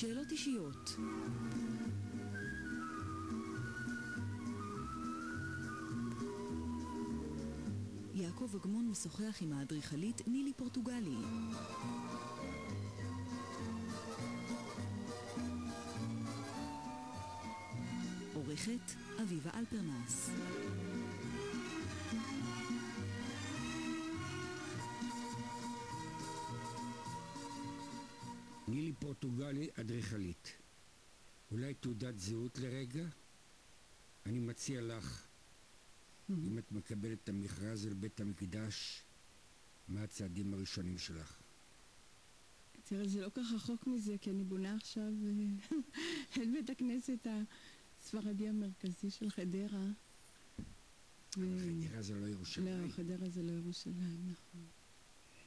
שאלות אישיות. יעקב אגמון משוחח עם האדריכלית נילי פורטוגלי. עורכת אביבה אלפרנס. נילי פורטוגלי, אדריכלית. אולי תעודת זהות לרגע? אני מציע לך, אם את מקבלת את המכרז אל בית המקדש, מה הצעדים הראשונים שלך? תראה, זה לא כך רחוק מזה, כי אני בונה עכשיו אה, את בית הכנסת הספרדי המרכזי של חדרה. חדרה זה לא ירושלים. לא, חדרה זה לא ירושלים, נכון.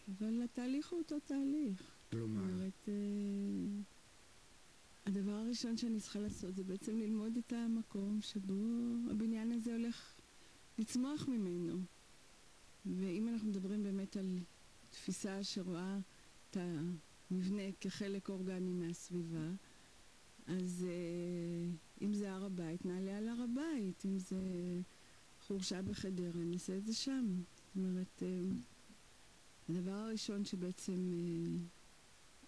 אבל התהליך הוא אותו תהליך. כלומר, זאת אה, הדבר הראשון שאני צריכה לעשות זה בעצם ללמוד את המקום שבו הבניין הזה הולך לצמוח ממנו. ואם אנחנו מדברים באמת על תפיסה שרואה את המבנה כחלק אורגני מהסביבה, אז אה, אם זה הר הבית, נעלה על הר הבית. אם זה חורשה בחדרה, נעשה את זה שם. זאת אומרת, אה, הדבר הראשון שבעצם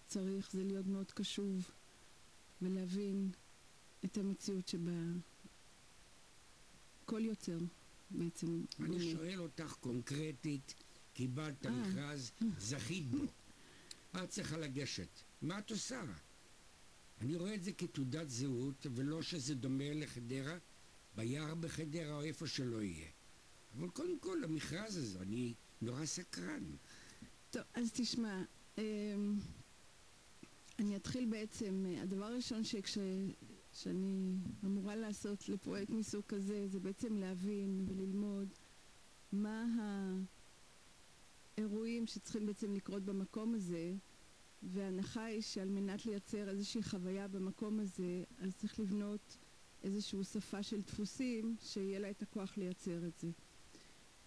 צריך זה להיות מאוד קשוב ולהבין את המציאות שבה כל יוצר בעצם אני בונה. שואל אותך קונקרטית, קיבלת אה. מכרז, זכית בו. את צריכה לגשת? מה את עושה? אני רואה את זה כתעודת זהות, ולא שזה דומה לחדרה, ביער בחדרה או איפה שלא יהיה. אבל קודם כל, המכרז הזה, אני נורא סקרן. טוב, אז תשמע, אמ, אני אתחיל בעצם, אה, הדבר הראשון שכש, שאני אמורה לעשות לפרויקט מסוג כזה, זה בעצם להבין וללמוד מה האירועים שצריכים בעצם לקרות במקום הזה, וההנחה היא שעל מנת לייצר איזושהי חוויה במקום הזה, אז צריך לבנות איזושהי שפה של דפוסים שיהיה לה את הכוח לייצר את זה.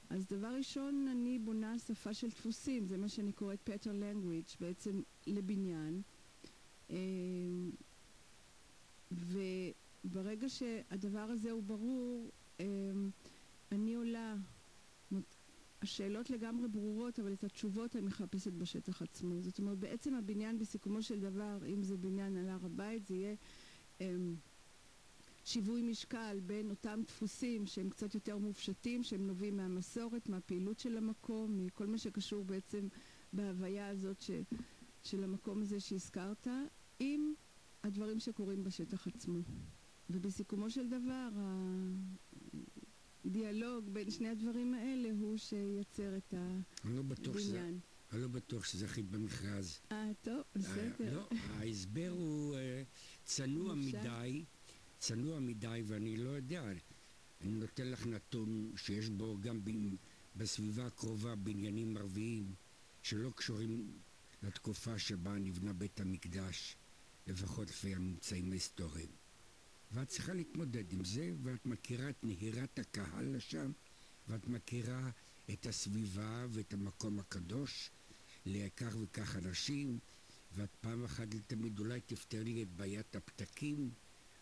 אז דבר ראשון, אני בונה שפה של דפוסים, זה מה שאני קוראת pattern language, בעצם לבניין. אה, וברגע שהדבר הזה הוא ברור, אה, אני עולה, השאלות לגמרי ברורות, אבל את התשובות אני מחפשת בשטח עצמו. זאת אומרת, בעצם הבניין בסיכומו של דבר, אם זה בניין על הר הבית, זה יהיה אה, שיווי משקל בין אותם דפוסים שהם קצת יותר מופשטים, שהם נובעים מהמסורת, מהפעילות של המקום, מכל מה שקשור בעצם בהוויה הזאת ש, של המקום הזה שהזכרת, עם הדברים שקורים בשטח עצמו. ובסיכומו של דבר, הדיאלוג בין שני הדברים האלה הוא שייצר את לא. הבניין. אני לא בטוח שזכית במכרז. אה, טוב, בסדר. אה, לא, ההסבר הוא אה, צנוע. מדי, צנוע מדי, ואני לא יודע. אני נותן לך נתון שיש בו גם בסביבה הקרובה בניינים ערביים שלא קשורים לתקופה שבה נבנה בית המקדש, לפחות לפי הממצאים ההיסטוריים. ואת צריכה להתמודד עם זה, ואת מכירה את נהירת הקהל לשם, ואת מכירה את הסביבה ואת המקום הקדוש לכך וכך אנשים, ואת פעם אחת לתמיד אולי תפתר לי את בעיית הפתקים,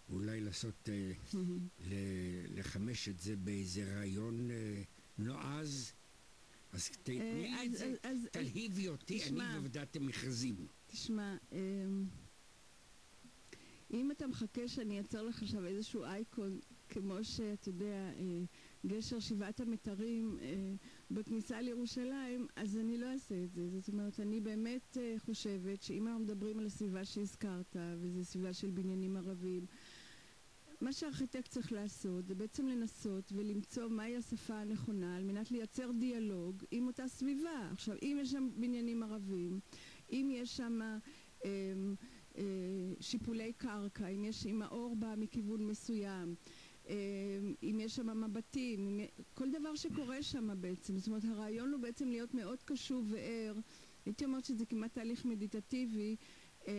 אולי לעשות, אה, ל- לחמש את זה באיזה רעיון אה, נועז. אז תתני אה, את זה, תלהיבי אותי, אני תשמע. בוועדת המכרזים. תשמע, אמ, אם אתה מחכה שאני אייצר לך עכשיו איזשהו אייקון, כמו שאתה יודע, אה, גשר שבעת המתרים אה, בכניסה לירושלים, אז אני לא אעשה את זה. זאת אומרת, אני באמת אה, חושבת שאם אנחנו מדברים על הסביבה שהזכרת, וזו סביבה של בניינים ערביים, מה שהארכיטקט צריך לעשות זה בעצם לנסות ולמצוא מהי השפה הנכונה על מנת לייצר דיאלוג עם אותה סביבה. עכשיו, אם יש שם בניינים ערבים, אם יש שם אה, שיפולי קרקע, אם, יש, אם האור בא מכיוון מסוים, אה, אם יש שם מבטים, כל דבר שקורה שם בעצם. זאת אומרת, הרעיון הוא בעצם להיות מאוד קשוב וער. הייתי אומרת שזה כמעט תהליך מדיטטיבי אה,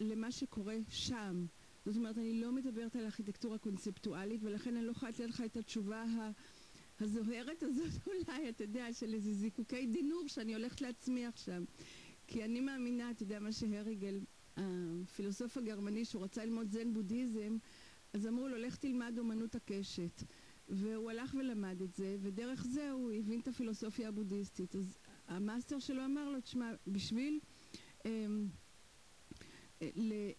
למה שקורה שם. זאת אומרת, אני לא מדברת על ארכיטקטורה קונספטואלית, ולכן אני לא יכולה לתת לך את התשובה ה... הזוהרת הזאת אולי, אתה יודע, של איזה זיקוקי דינור שאני הולכת להצמיח שם. כי אני מאמינה, אתה יודע, מה שהריגל הפילוסוף הגרמני שהוא רצה ללמוד זן בודהיזם, אז אמרו לו, לך תלמד אומנות הקשת. והוא הלך ולמד את זה, ודרך זה הוא הבין את הפילוסופיה הבודהיסטית. אז המאסטר שלו אמר לו, תשמע, בשביל אה,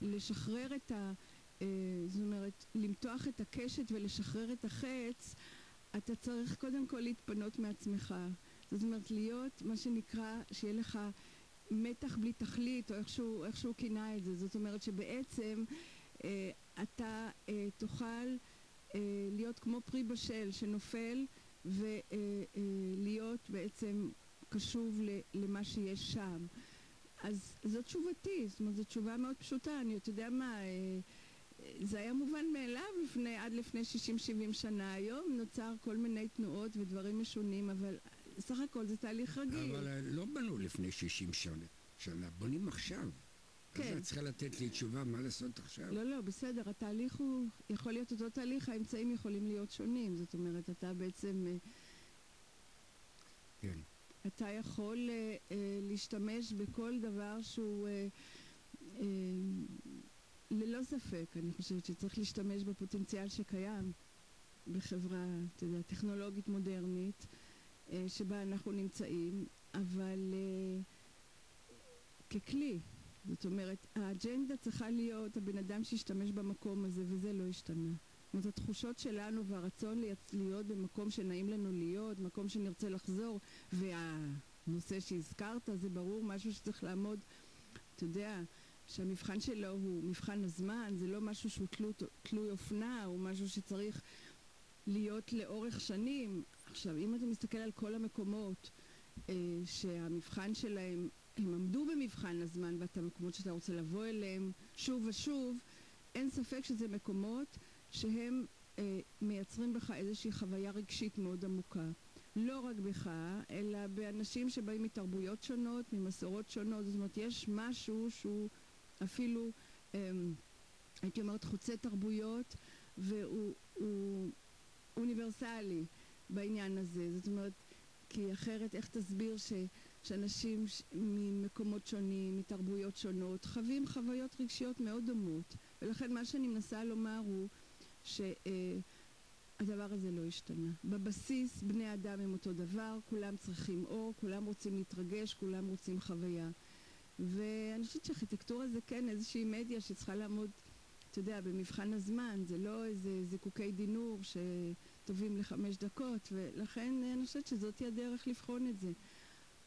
לשחרר את ה... אה, זאת אומרת, למתוח את הקשת ולשחרר את החץ, אתה צריך קודם כל להתפנות מעצמך. זאת אומרת, להיות מה שנקרא, שיהיה לך מתח בלי תכלית, או איכשהו, איכשהו כינה את זה. זאת אומרת שבעצם אה, אתה אה, תוכל אה, להיות כמו פרי בשל שנופל ולהיות אה, בעצם קשוב למה שיש שם. אז זאת תשובתי, זאת אומרת, זו תשובה מאוד פשוטה. אני, אתה יודע מה, אה, זה היה מובן מאליו לפני, עד לפני 60-70 שנה. היום נוצר כל מיני תנועות ודברים משונים, אבל סך הכל זה תהליך רגיל. אבל לא בנו לפני 60 שנה, שנה בונים עכשיו. כן. אז את צריכה לתת לי תשובה מה לעשות עכשיו. לא, לא, בסדר, התהליך הוא, יכול להיות אותו תהליך, האמצעים יכולים להיות שונים. זאת אומרת, אתה בעצם... אה, כן. אתה יכול uh, uh, להשתמש בכל דבר שהוא... Uh, uh, ללא ספק, אני חושבת שצריך להשתמש בפוטנציאל שקיים בחברה, אתה יודע, טכנולוגית מודרנית, שבה אנחנו נמצאים, אבל uh, ככלי. זאת אומרת, האג'נדה צריכה להיות הבן אדם שישתמש במקום הזה, וזה לא השתנה. זאת אומרת, התחושות שלנו והרצון להיות במקום שנעים לנו להיות, מקום שנרצה לחזור, והנושא שהזכרת, זה ברור, משהו שצריך לעמוד, אתה יודע, שהמבחן שלו הוא מבחן הזמן, זה לא משהו שהוא תלו, תלוי אופנה, הוא משהו שצריך להיות לאורך שנים. עכשיו, אם אתה מסתכל על כל המקומות אה, שהמבחן שלהם, הם עמדו במבחן הזמן, ואת המקומות שאתה רוצה לבוא אליהם שוב ושוב, אין ספק שזה מקומות שהם אה, מייצרים בך איזושהי חוויה רגשית מאוד עמוקה. לא רק בך, אלא באנשים שבאים מתרבויות שונות, ממסורות שונות. זאת אומרת, יש משהו שהוא אפילו, אה, הייתי אומרת, חוצה תרבויות, והוא אוניברסלי בעניין הזה. זאת אומרת, כי אחרת איך תסביר ש, שאנשים ש, ממקומות שונים, מתרבויות שונות, חווים חוויות רגשיות מאוד דומות. ולכן מה שאני מנסה לומר הוא שהדבר הזה לא השתנה. בבסיס בני אדם הם אותו דבר, כולם צריכים אור, כולם רוצים להתרגש, כולם רוצים חוויה. ואני חושבת שארכיטקטורה זה כן איזושהי מדיה שצריכה לעמוד, אתה יודע, במבחן הזמן, זה לא איזה זיקוקי דינור שטובים לחמש דקות, ולכן אני חושבת שזאתי הדרך לבחון את זה.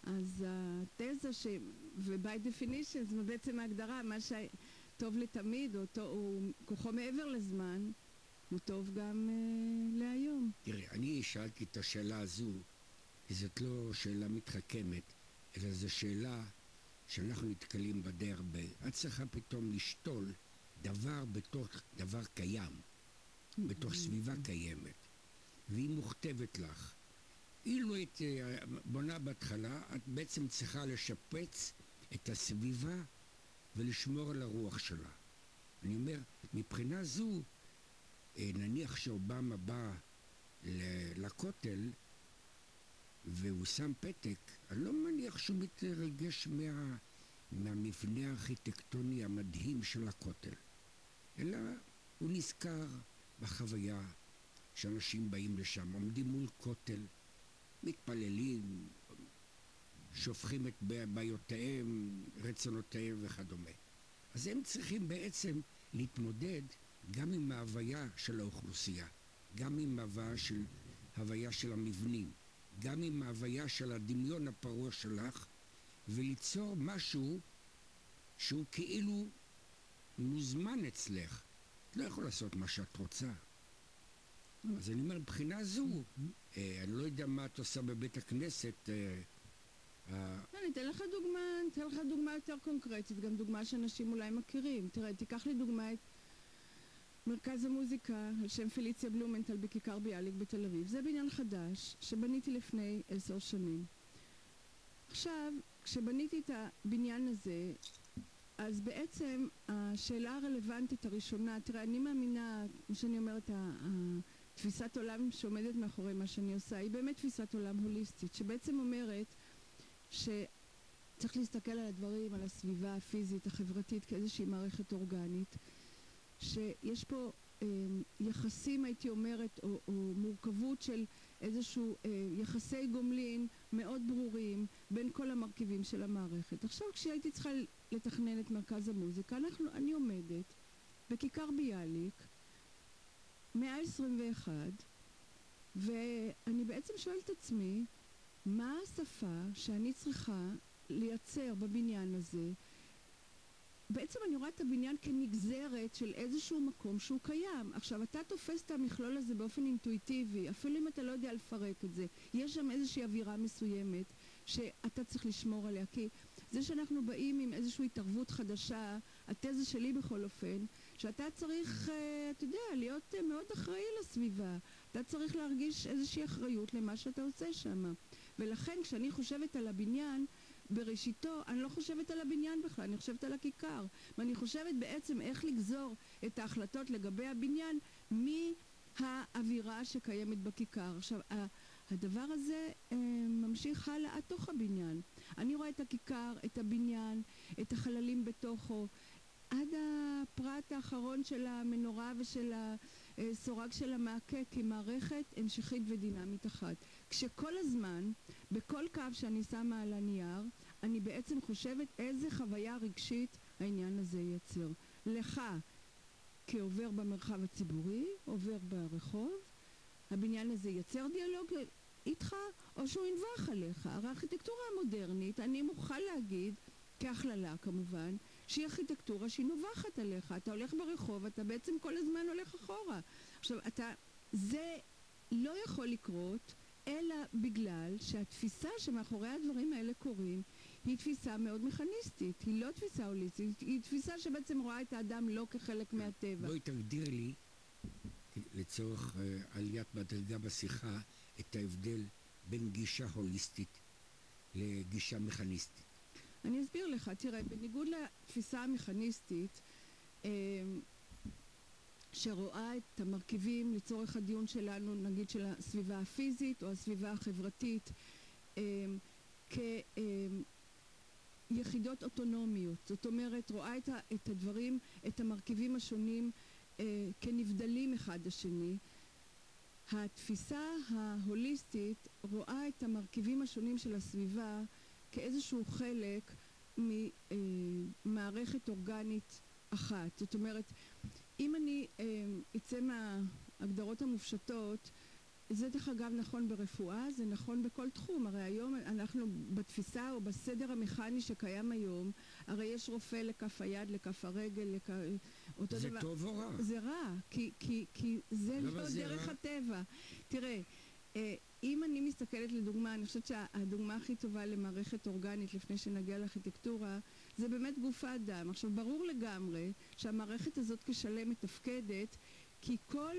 אז התזה ש... ו-by definition, זה בעצם ההגדרה, מה שטוב לתמיד, או, או כוחו מעבר לזמן, הוא טוב גם uh, להיום. תראי, אני שאלתי את השאלה הזו, כי זאת לא שאלה מתחכמת, אלא זו שאלה שאנחנו נתקלים בה די הרבה. את צריכה פתאום לשתול דבר בתוך דבר קיים, בתוך סביבה קיימת, והיא מוכתבת לך. אילו היית אה, בונה בהתחלה, את בעצם צריכה לשפץ את הסביבה ולשמור על הרוח שלה. אני אומר, מבחינה זו, אה, נניח שאובמה בא לכותל והוא שם פתק, אני לא מניח שהוא מתרגש מה, מהמבנה הארכיטקטוני המדהים של הכותל, אלא הוא נזכר בחוויה שאנשים באים לשם, עומדים מול כותל, מתפללים, שופכים את בעיותיהם, רצונותיהם וכדומה. אז הם צריכים בעצם להתמודד גם עם ההוויה של האוכלוסייה, גם עם ההוויה של, ההוויה של המבנים, גם עם ההוויה של הדמיון הפרוע שלך, וליצור משהו שהוא כאילו מוזמן אצלך. את לא יכולה לעשות מה שאת רוצה. אז אני אומר, מבחינה זו, אה, אני לא יודע מה את עושה בבית הכנסת. אה, אני אתן לך דוגמה, אני אתן לך דוגמה יותר קונקרטית, גם דוגמה שאנשים אולי מכירים. תראה, תיקח לי דוגמה את מרכז המוזיקה על שם פליציה בלומנטל בכיכר ביאליק בתל אביב. זה בניין חדש שבניתי לפני עשר שנים. עכשיו, כשבניתי את הבניין הזה, אז בעצם השאלה הרלוונטית הראשונה, תראה, אני מאמינה, כמו שאני אומרת, תפיסת עולם שעומדת מאחורי מה שאני עושה, היא באמת תפיסת עולם הוליסטית, שבעצם אומרת שצריך צריך להסתכל על הדברים, על הסביבה הפיזית, החברתית, כאיזושהי מערכת אורגנית, שיש פה אה, יחסים, הייתי אומרת, או, או מורכבות של איזשהו אה, יחסי גומלין מאוד ברורים בין כל המרכיבים של המערכת. עכשיו, כשהייתי צריכה לתכנן את מרכז המוזיקה, אנחנו, אני עומדת בכיכר ביאליק, מאה עשרים ואחד, ואני בעצם שואלת את עצמי, מה השפה שאני צריכה לייצר בבניין הזה? בעצם אני רואה את הבניין כנגזרת של איזשהו מקום שהוא קיים. עכשיו, אתה תופס את המכלול הזה באופן אינטואיטיבי, אפילו אם אתה לא יודע לפרק את זה. יש שם איזושהי אווירה מסוימת שאתה צריך לשמור עליה, כי זה שאנחנו באים עם איזושהי התערבות חדשה, התזה שלי בכל אופן, שאתה צריך, אה, אתה יודע, להיות אה, מאוד אחראי לסביבה. אתה צריך להרגיש איזושהי אחריות למה שאתה עושה שם. ולכן כשאני חושבת על הבניין, בראשיתו, אני לא חושבת על הבניין בכלל, אני חושבת על הכיכר. ואני חושבת בעצם איך לגזור את ההחלטות לגבי הבניין מהאווירה שקיימת בכיכר. עכשיו, הדבר הזה אה, ממשיך הלאה עד תוך הבניין. אני רואה את הכיכר, את הבניין, את החללים בתוכו, עד הפרט האחרון של המנורה ושל הסורג של המעקה כמערכת המשכית ודינמית אחת. כשכל הזמן, בכל קו שאני שמה על הנייר, אני בעצם חושבת איזה חוויה רגשית העניין הזה ייצר. לך, כעובר במרחב הציבורי, עובר ברחוב, הבניין הזה ייצר דיאלוג איתך, או שהוא ינבח עליך. הרי הארכיטקטורה המודרנית, אני מוכרחה להגיד, כהכללה כמובן, שהיא ארכיטקטורה שהיא נובחת עליך. אתה הולך ברחוב, אתה בעצם כל הזמן הולך אחורה. עכשיו, אתה... זה לא יכול לקרות אלא בגלל שהתפיסה שמאחורי הדברים האלה קורים היא תפיסה מאוד מכניסטית, היא לא תפיסה הוליסטית, היא תפיסה שבעצם רואה את האדם לא כחלק מהטבע. בואי תגדיר לי, לצורך uh, עליית מדרגה בשיחה, את ההבדל בין גישה הוליסטית לגישה מכניסטית. אני אסביר לך, תראה, בניגוד לתפיסה המכניסטית, אה, שרואה את המרכיבים לצורך הדיון שלנו, נגיד של הסביבה הפיזית או הסביבה החברתית, אה, כיחידות אוטונומיות. זאת אומרת, רואה את, הדברים, את המרכיבים השונים אה, כנבדלים אחד השני. התפיסה ההוליסטית רואה את המרכיבים השונים של הסביבה כאיזשהו חלק ממערכת אורגנית אחת. זאת אומרת, אם אני אה, אצא מההגדרות המופשטות, זה דרך אגב נכון ברפואה, זה נכון בכל תחום. הרי היום אנחנו בתפיסה או בסדר המכני שקיים היום, הרי יש רופא לכף היד, לכף הרגל, לכ... אותו זה דבר. זה טוב או רע? זה רע, כי, כי, כי זה לא זה דרך רע? הטבע. תראה, אה, אם אני מסתכלת לדוגמה, אני חושבת שהדוגמה הכי טובה למערכת אורגנית לפני שנגיע לארכיטקטורה, זה באמת גוף האדם. עכשיו, ברור לגמרי שהמערכת הזאת כשלם מתפקדת, כי כל...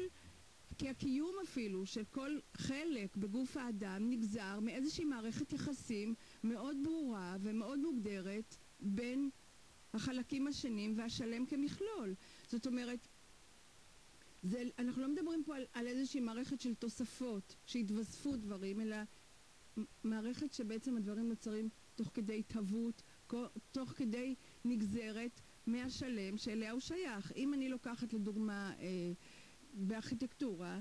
כי הקיום אפילו של כל חלק בגוף האדם נגזר מאיזושהי מערכת יחסים מאוד ברורה ומאוד מוגדרת בין החלקים השונים והשלם כמכלול. זאת אומרת, זה, אנחנו לא מדברים פה על, על איזושהי מערכת של תוספות, שהתווספו דברים, אלא מערכת שבעצם הדברים נוצרים תוך כדי התהוות, תוך כדי נגזרת מהשלם שאליה הוא שייך. אם אני לוקחת לדוגמה אה, בארכיטקטורה,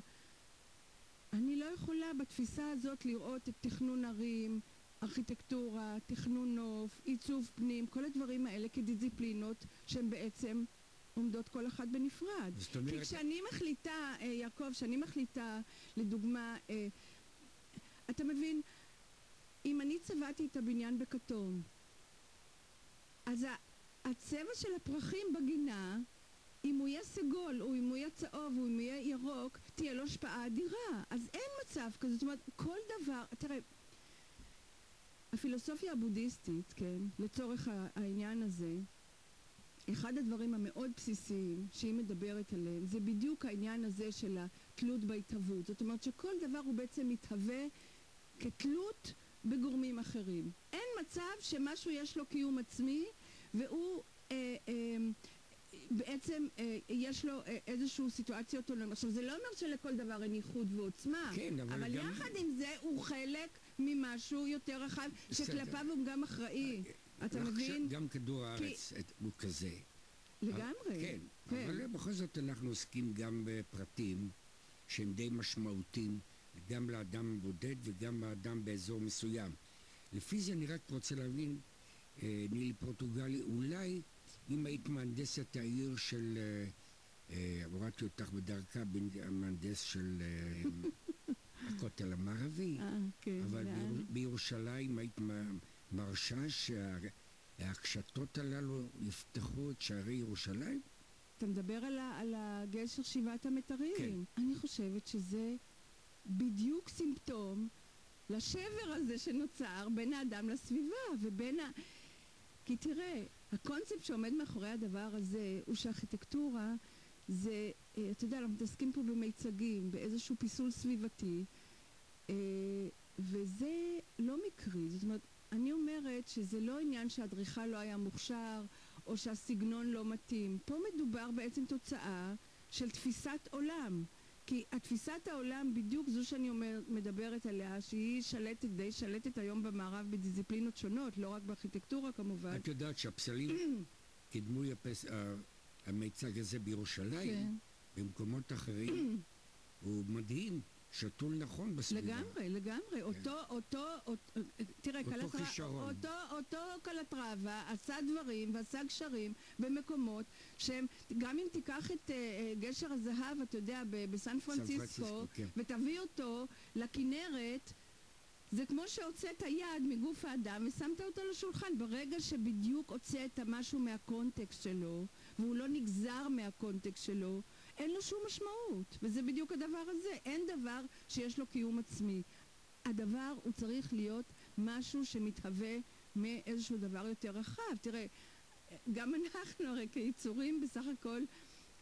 אני לא יכולה בתפיסה הזאת לראות את תכנון ערים, ארכיטקטורה, תכנון נוף, עיצוב פנים, כל הדברים האלה כדיסציפלינות שהן בעצם עומדות כל אחת בנפרד. זאת אומרת... כי כשאני מחליטה, אה, יעקב, כשאני מחליטה, לדוגמה, אה, אתה מבין, אם אני צבעתי את הבניין בכתום, אז הצבע של הפרחים בגינה, אם הוא יהיה סגול, או אם הוא יהיה צהוב, או אם הוא יהיה ירוק, תהיה לו השפעה אדירה. אז אין מצב כזה, זאת אומרת, כל דבר, תראה, הפילוסופיה הבודהיסטית, כן, לצורך העניין הזה, אחד הדברים המאוד בסיסיים שהיא מדברת עליהם זה בדיוק העניין הזה של התלות בהתהוות. זאת אומרת שכל דבר הוא בעצם מתהווה כתלות בגורמים אחרים. אין מצב שמשהו יש לו קיום עצמי והוא אה, אה, בעצם אה, יש לו אה, איזושהי סיטואציה אוטונומית. עכשיו זה לא אומר שלכל דבר אין ייחוד ועוצמה, כן, אבל, אבל גם... יחד עם זה הוא חלק ממשהו יותר רחב שכלפיו הוא גם אחראי. אתה מבין? גם כדור הארץ את- הוא כזה. לגמרי. כן, כן. אבל בכל זאת אנחנו עוסקים גם בפרטים שהם די משמעותיים גם לאדם בודד וגם לאדם באזור מסוים. לפי זה אני רק רוצה להבין, אה, נילי פורטוגלי, אולי אם היית מהנדסת העיר של, אה, אה, הורדתי אותך בדרכה, בין- המהנדס של אה, הכותל המערבי, אה, כן, אבל בירושלים היית מ- מרשה שהקשתות הללו יפתחו את שערי ירושלים? אתה מדבר על, ה, על הגשר שבעת המתרים. כן. אני חושבת שזה בדיוק סימפטום לשבר הזה שנוצר בין האדם לסביבה ובין ה... כי תראה, הקונספט שעומד מאחורי הדבר הזה הוא שארכיטקטורה זה, אה, אתה יודע, אנחנו מתעסקים פה במיצגים, באיזשהו פיסול סביבתי, אה, וזה לא מקרי. זאת אומרת, אני אומרת שזה לא עניין שהאדריכל לא היה מוכשר, או שהסגנון לא מתאים. פה מדובר בעצם תוצאה של תפיסת עולם. כי התפיסת העולם בדיוק זו שאני אומר, מדברת עליה, שהיא שלטת, די שלטת היום במערב בדיסציפלינות שונות, לא רק בארכיטקטורה כמובן. את יודעת שהפסלים כדמוי הפס... ה- המיצג הזה בירושלים, כן. במקומות אחרים, הוא מדהים, שתול נכון בסביבה. לגמרי, לגמרי. אותו, אותו, אותו, תראה, אותו קלטרה- כישרון. אותו, אותו קלטרבה עשה דברים ועשה גשרים במקומות שהם, גם אם תיקח את אה, גשר הזהב, אתה יודע, בסן פרנסיסקו, כן. ותביא אותו לכנרת, זה כמו שהוצאת יד מגוף האדם ושמת אותו לשולחן. ברגע שבדיוק הוצאת משהו מהקונטקסט שלו, והוא לא נגזר מהקונטקסט שלו, אין לו שום משמעות. וזה בדיוק הדבר הזה. אין דבר שיש לו קיום עצמי. הדבר הוא צריך להיות משהו שמתהווה מאיזשהו דבר יותר רחב. תראה, גם אנחנו הרי כיצורים בסך הכל,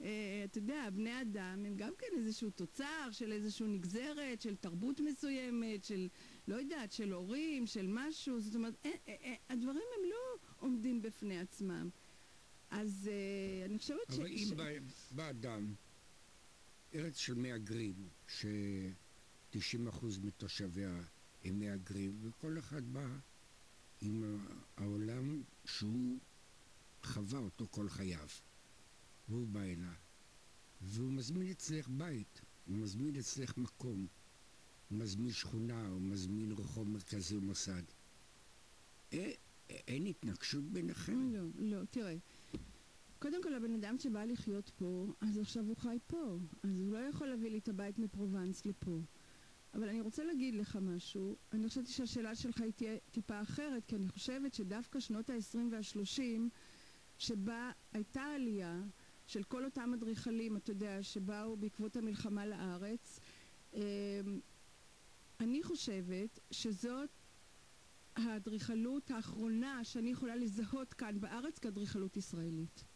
אה, אתה יודע, בני אדם הם גם כן איזשהו תוצר של איזשהו נגזרת, של תרבות מסוימת, של, לא יודעת, של הורים, של משהו. זאת אומרת, אה, אה, אה, הדברים הם לא עומדים בפני עצמם. אז אה, אני חושבת ש... אבל אם ש- בא, בא אדם, ארץ של מהגרים, ש-90% מתושביה הם מהגרים, וכל אחד בא עם העולם שהוא חווה אותו כל חייו. והוא בא הנה, והוא מזמין אצלך בית, הוא מזמין אצלך מקום, הוא מזמין שכונה, הוא מזמין רחוב מרכזי ומוסד. אה, אין התנגשות ביניכם? לא, לא, תראה. קודם כל, הבן אדם שבא לחיות פה, אז עכשיו הוא חי פה. אז הוא לא יכול להביא לי את הבית מפרובנס לפה. אבל אני רוצה להגיד לך משהו. אני חשבתי שהשאלה שלך היא תהיה טיפה אחרת, כי אני חושבת שדווקא שנות ה-20 וה-30, שבה הייתה עלייה של כל אותם אדריכלים, אתה יודע, שבאו בעקבות המלחמה לארץ, אמ, אני חושבת שזאת האדריכלות האחרונה שאני יכולה לזהות כאן בארץ כאדריכלות ישראלית.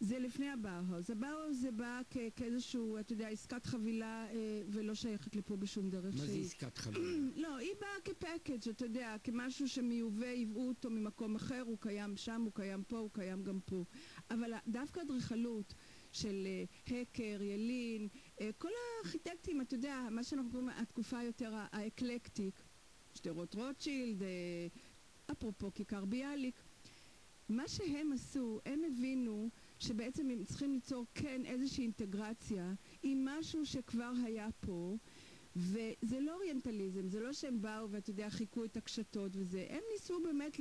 זה לפני הבאוהאוז. הבאוהאוז זה בא כאיזשהו, אתה יודע, עסקת חבילה אה, ולא שייכת לפה בשום דרך מה זה שהיא. עסקת חבילה? לא, היא באה כפקאג', אתה יודע, כמשהו שמיובא, ייבאו אותו ממקום אחר, הוא קיים שם, הוא קיים פה, הוא קיים גם פה. אבל דווקא אדריכלות של אה, הקר, ילין, אה, כל הארכיטקטים, אתה יודע, מה שאנחנו קוראים התקופה היותר האקלקטיק, שדרות רוטשילד, אה, אפרופו כיכר ביאליק, מה שהם עשו, הם הבינו שבעצם הם צריכים ליצור כן איזושהי אינטגרציה עם משהו שכבר היה פה, וזה לא אוריינטליזם, זה לא שהם באו ואתה יודע, חיכו את הקשתות וזה, הם ניסו באמת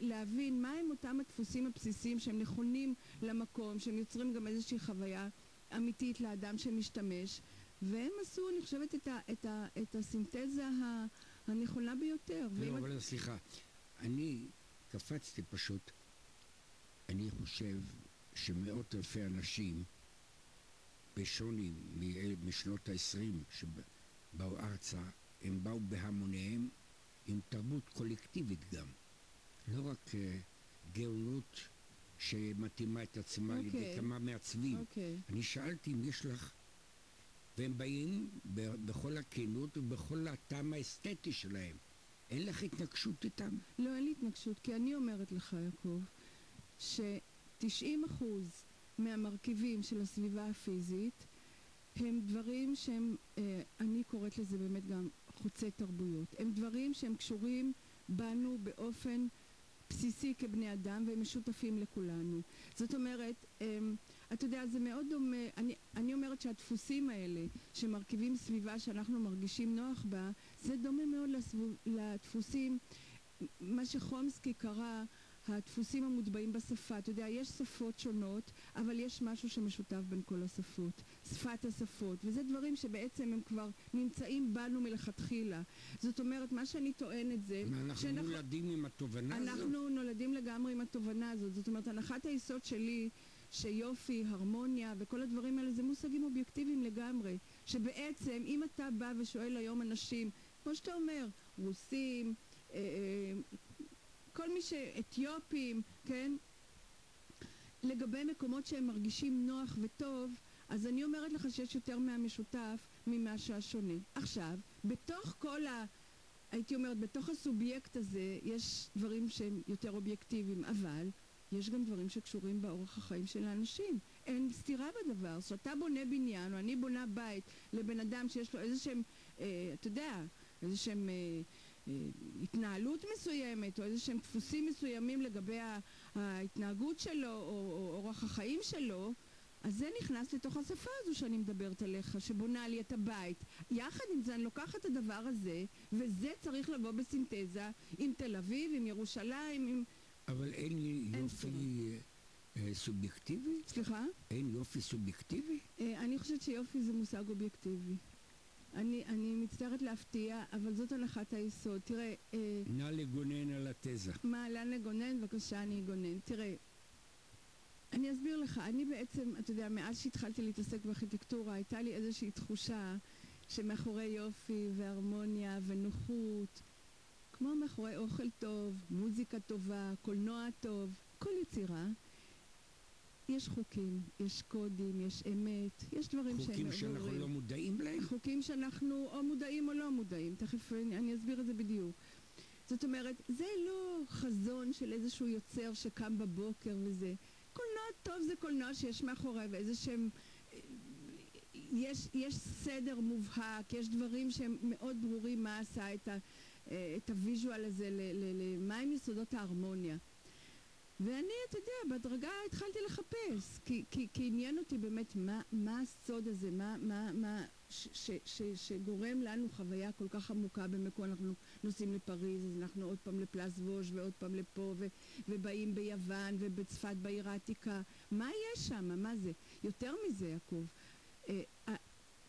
להבין מהם אותם הדפוסים הבסיסיים שהם נכונים למקום, שהם יוצרים גם איזושהי חוויה אמיתית לאדם שמשתמש, והם עשו, אני חושבת, את, ה, את, ה, את הסינתזה הנכונה ביותר. לא, אבל סליחה, אני קפצתי פשוט, אני חושב שמאות אלפי אנשים, בשוני משנות ה-20 שבאו ארצה, הם באו בהמוניהם עם תרבות קולקטיבית גם. לא רק אה, גאונות שמתאימה את עצמה על ידי אוקיי. כמה מעצבים. אוקיי. אני שאלתי אם יש לך... והם באים ב- בכל הכנות ובכל הטעם האסתטי שלהם. אין לך התנגשות איתם? לא, אין לי התנגשות, כי אני אומרת לך, יעקב, ש-90% מהמרכיבים של הסביבה הפיזית הם דברים שהם, אה, אני קוראת לזה באמת גם חוצי תרבויות. הם דברים שהם קשורים בנו באופן בסיסי כבני אדם והם משותפים לכולנו. זאת אומרת, אמ, אתה יודע, זה מאוד דומה, אני, אני אומרת שהדפוסים האלה שמרכיבים סביבה שאנחנו מרגישים נוח בה, זה דומה מאוד לסבוב, לדפוסים, מה שחומסקי קרא הדפוסים המוטבעים בשפה. אתה יודע, יש שפות שונות, אבל יש משהו שמשותף בין כל השפות. שפת השפות. וזה דברים שבעצם הם כבר נמצאים בנו מלכתחילה. זאת אומרת, מה שאני טוענת זה... אנחנו שאנחנו, נולדים עם התובנה אנחנו הזאת? אנחנו נולדים לגמרי עם התובנה הזאת. זאת אומרת, הנחת היסוד שלי... שיופי, הרמוניה וכל הדברים האלה זה מושגים אובייקטיביים לגמרי. שבעצם אם אתה בא ושואל היום אנשים, כמו שאתה אומר, רוסים, אה, אה, כל מי שאתיופים, כן? לגבי מקומות שהם מרגישים נוח וטוב, אז אני אומרת לך שיש יותר מהמשותף ממה שהשונה. עכשיו, בתוך כל ה... הייתי אומרת, בתוך הסובייקט הזה יש דברים שהם יותר אובייקטיביים, אבל יש גם דברים שקשורים באורח החיים של האנשים. אין סתירה בדבר. כשאתה בונה בניין, או אני בונה בית לבן אדם שיש לו איזה שהם, אה, אתה יודע, איזה שהם... אה, התנהלות מסוימת או איזה שהם דפוסים מסוימים לגבי ההתנהגות שלו או, או אורח החיים שלו אז זה נכנס לתוך השפה הזו שאני מדברת עליך, שבונה לי את הבית. יחד עם זה אני לוקחת את הדבר הזה, וזה צריך לבוא בסינתזה עם תל אביב, עם ירושלים, עם... אבל אין לי יופי אה, סובייקטיבי? סליחה? אין יופי סובייקטיבי? אה, אני חושבת שיופי זה מושג אובייקטיבי. אני, אני מצטערת להפתיע, אבל זאת הנחת היסוד. תראה... אה, נא לגונן על התזה. מה, לאן לגונן? בבקשה, אני אגונן. תראה, אני אסביר לך. אני בעצם, אתה יודע, מאז שהתחלתי להתעסק בארכיטקטורה, הייתה לי איזושהי תחושה שמאחורי יופי והרמוניה ונוחות, כמו מאחורי אוכל טוב, מוזיקה טובה, קולנוע טוב, כל יצירה, יש חוקים, יש קודים, יש אמת, יש דברים שהם חוקים שאנחנו לא מודעים להם? חוקים שאנחנו או מודעים או לא מודעים, תכף אני, אני אסביר את זה בדיוק. זאת אומרת, זה לא חזון של איזשהו יוצר שקם בבוקר וזה. קולנוע טוב זה קולנוע שיש מאחוריו איזה שהם... יש, יש סדר מובהק, יש דברים שהם מאוד ברורים מה עשה את, ה, את הוויז'ואל הזה, למה יסודות ההרמוניה. ואני, אתה יודע, בהדרגה התחלתי לחפש, כי, כי, כי עניין אותי באמת מה, מה הסוד הזה, מה, מה, מה ש, ש, ש, שגורם לנו חוויה כל כך עמוקה במקום, אנחנו נוסעים לפריז, אז אנחנו עוד פעם לפלס ווש ועוד פעם לפה, ו, ובאים ביוון ובצפת בעיר העתיקה, מה יש שם, מה זה? יותר מזה, יעקב, אה, אה,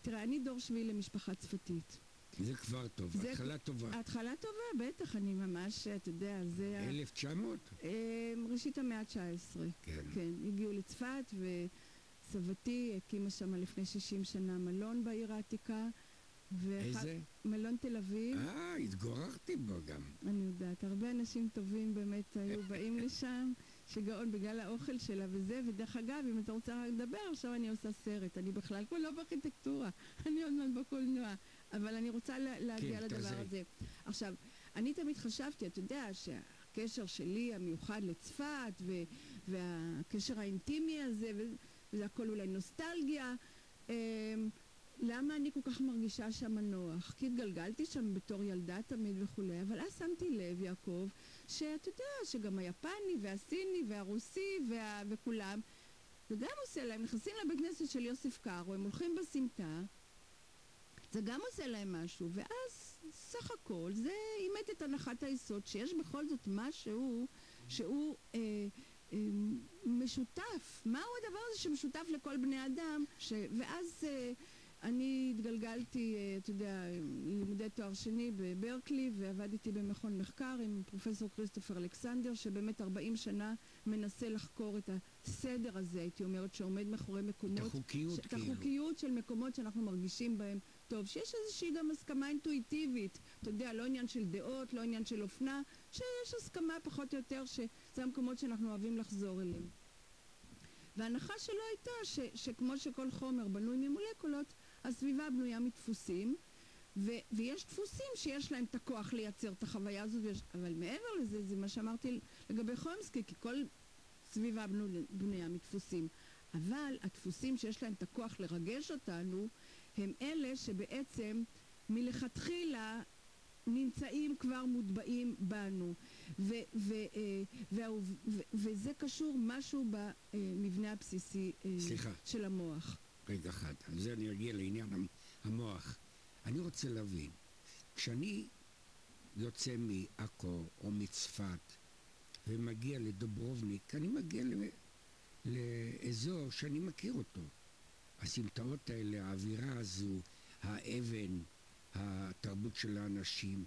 תראה, אני דור שביעי למשפחה צפתית. זה כבר טוב, זה התחלה טובה. התחלה טובה, בטח, אני ממש, אתה יודע, זה... 1900? אמ, ראשית המאה ה-19. כן. כן, הגיעו לצפת, וסבתי הקימה שם לפני 60 שנה מלון בעיר העתיקה. איזה? מלון תל אביב. אה, התגוררתי בו גם. אני יודעת, הרבה אנשים טובים באמת היו באים לשם. שגאון בגלל האוכל שלה וזה, ודרך אגב, אם אתה רוצה לדבר, עכשיו אני עושה סרט. אני בכלל כבר לא בארכיטקטורה, אני עוד מעט בקולנוע. אבל אני רוצה להגיע כן, לדבר. הזה. עכשיו, אני תמיד חשבתי, אתה יודע, שהקשר שלי המיוחד לצפת, ו- והקשר האינטימי הזה, וזה הכל אולי נוסטלגיה, אמ, למה אני כל כך מרגישה שם נוח? כי התגלגלתי שם בתור ילדה תמיד וכולי, אבל אז שמתי לב, יעקב, שאתה יודע, שגם היפני והסיני והרוסי וה... וכולם, זה גם עושה להם, נכנסים לבית כנסת של יוסף קארו, הם הולכים בסמטה, זה גם עושה להם משהו, ואז סך הכל זה אימת את הנחת היסוד שיש בכל זאת משהו שהוא אה, אה, משותף. מהו הדבר הזה שמשותף לכל בני אדם? ש... ואז אה, אני התגלגלתי, אה, אתה יודע, לימודי תואר שני בברקלי ועבדתי במכון מחקר עם פרופסור כריסטופר אלכסנדר שבאמת 40 שנה מנסה לחקור את הסדר הזה, הייתי אומרת, שעומד מאחורי מקומות... את החוקיות, ש... כאילו. את החוקיות של מקומות שאנחנו מרגישים בהם טוב, שיש איזושהי גם הסכמה אינטואיטיבית, אתה יודע, לא עניין של דעות, לא עניין של אופנה, שיש הסכמה פחות או יותר שזה המקומות שאנחנו אוהבים לחזור אליהם. וההנחה שלו הייתה ש, שכמו שכל חומר בנוי ממולקולות, הסביבה בנויה מדפוסים, ו, ויש דפוסים שיש להם את הכוח לייצר את החוויה הזאת, ויש, אבל מעבר לזה, זה מה שאמרתי לגבי חומסקי, כי כל סביבה בנויה, בנויה מדפוסים. אבל הדפוסים שיש להם את הכוח לרגש אותנו, הם אלה שבעצם מלכתחילה נמצאים כבר מוטבעים בנו, ו, ו, אה, וה, ו, וזה קשור משהו במבנה הבסיסי אה, סליחה. של המוח. רגע אחד, על זה אני אגיע לעניין המ- המוח. אני רוצה להבין, כשאני יוצא מעכו או מצפת ומגיע לדוברובניק, אני מגיע ל... לאזור שאני מכיר אותו. הסמטאות האלה, האווירה הזו, האבן, התרבות של האנשים.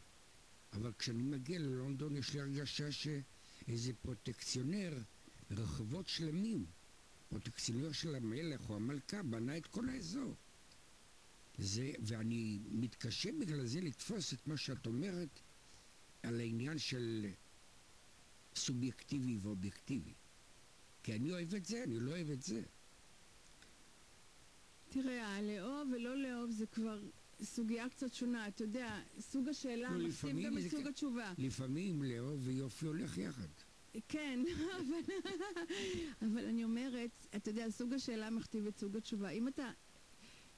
אבל כשאני מגיע ללונדון יש לי הרגשה שאיזה פרוטקציונר, רחובות שלמים, פרוטקציונר של המלך או המלכה, בנה את כל האזור. זה, ואני מתקשה בגלל זה לתפוס את מה שאת אומרת על העניין של סובייקטיבי ואובייקטיבי. כי אני אוהב את זה, אני לא אוהב את זה. תראה, הלאהוב ולא לאהוב זה כבר סוגיה קצת שונה. אתה יודע, סוג השאלה לא, לפעמים גם זה את סוג כ- התשובה. לפעמים לאהוב ויופי הולך יחד. כן, אבל, אבל אני אומרת, אתה יודע, סוג השאלה מכתיב את סוג התשובה. אם אתה,